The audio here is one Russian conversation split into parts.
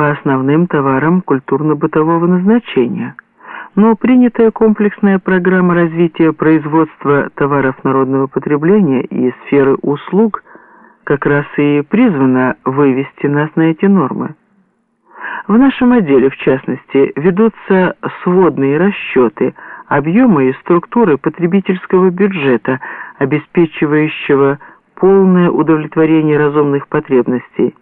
по основным товарам культурно-бытового назначения. Но принятая комплексная программа развития производства товаров народного потребления и сферы услуг как раз и призвана вывести нас на эти нормы. В нашем отделе, в частности, ведутся сводные расчеты объема и структуры потребительского бюджета, обеспечивающего полное удовлетворение разумных потребностей.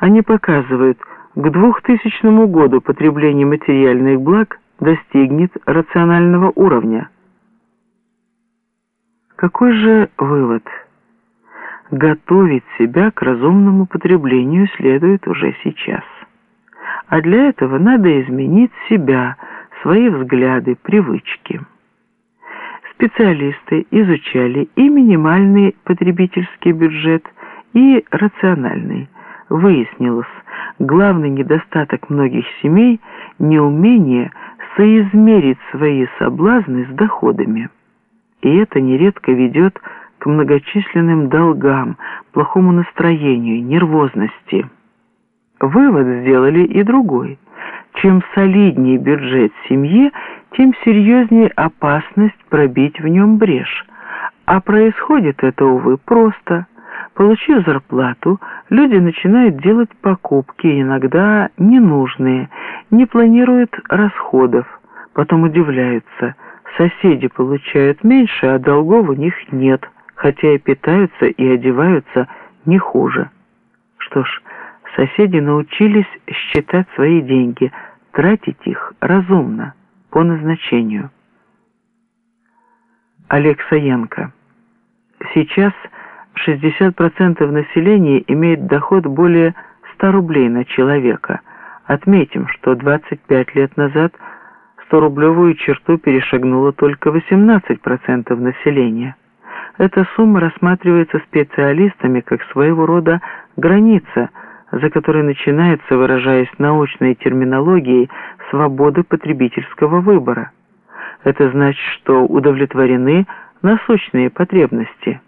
Они показывают, к 2000 году потребление материальных благ достигнет рационального уровня. Какой же вывод? Готовить себя к разумному потреблению следует уже сейчас. А для этого надо изменить себя, свои взгляды, привычки. Специалисты изучали и минимальный потребительский бюджет, и рациональный. Выяснилось, главный недостаток многих семей – неумение соизмерить свои соблазны с доходами. И это нередко ведет к многочисленным долгам, плохому настроению, нервозности. Вывод сделали и другой. Чем солиднее бюджет семьи, тем серьезнее опасность пробить в нем брешь. А происходит это, увы, просто. Получив зарплату, люди начинают делать покупки, иногда ненужные, не планируют расходов, потом удивляются. Соседи получают меньше, а долгов у них нет, хотя и питаются и одеваются не хуже. Что ж, Соседи научились считать свои деньги, тратить их разумно, по назначению. Олег Саенко. Сейчас 60% населения имеет доход более 100 рублей на человека. Отметим, что 25 лет назад 100-рублевую черту перешагнуло только 18% населения. Эта сумма рассматривается специалистами как своего рода граница – за которой начинается, выражаясь научной терминологией, свобода потребительского выбора. Это значит, что удовлетворены насущные потребности.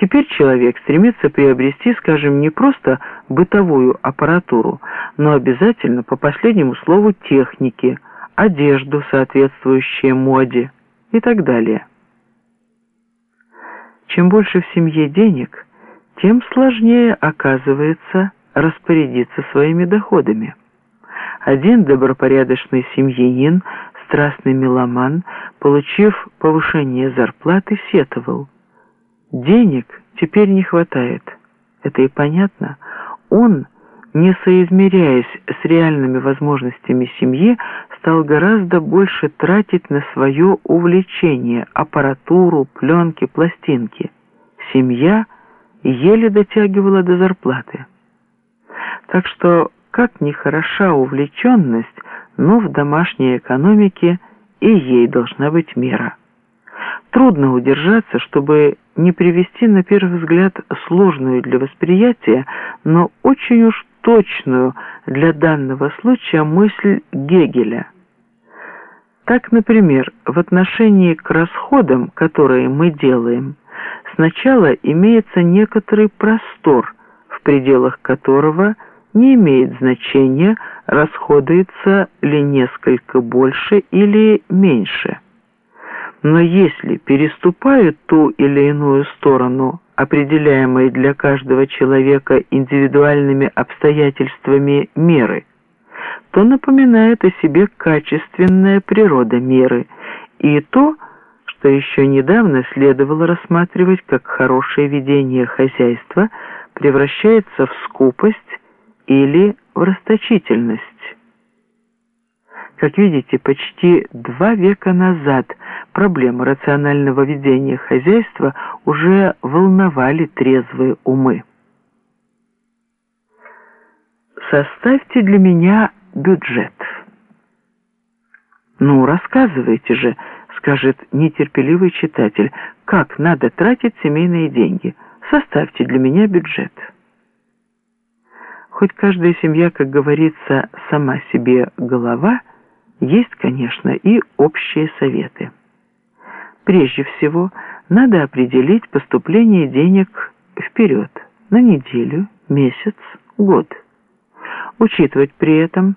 Теперь человек стремится приобрести, скажем, не просто бытовую аппаратуру, но обязательно по последнему слову техники, одежду, соответствующую моде и так далее. Чем больше в семье денег, тем сложнее оказывается распорядиться своими доходами. Один добропорядочный семьянин, страстный меломан, получив повышение зарплаты, сетовал. Денег теперь не хватает. Это и понятно. Он, не соизмеряясь с реальными возможностями семьи, стал гораздо больше тратить на свое увлечение, аппаратуру, пленки, пластинки. Семья еле дотягивала до зарплаты. Так что, как ни хороша увлеченность, но в домашней экономике и ей должна быть мера. Трудно удержаться, чтобы не привести на первый взгляд сложную для восприятия, но очень уж точную для данного случая мысль Гегеля. Так, например, в отношении к расходам, которые мы делаем, сначала имеется некоторый простор, в пределах которого – не имеет значения, расходуется ли несколько больше или меньше. Но если переступают ту или иную сторону, определяемые для каждого человека индивидуальными обстоятельствами меры, то напоминает о себе качественная природа меры и то, что еще недавно следовало рассматривать как хорошее ведение хозяйства, превращается в скупость или в расточительность. Как видите, почти два века назад проблемы рационального ведения хозяйства уже волновали трезвые умы. Составьте для меня бюджет. Ну, рассказывайте же, скажет нетерпеливый читатель, как надо тратить семейные деньги. Составьте для меня бюджет. Хоть каждая семья, как говорится, сама себе голова, есть, конечно, и общие советы. Прежде всего, надо определить поступление денег вперед, на неделю, месяц, год. учитывать при этом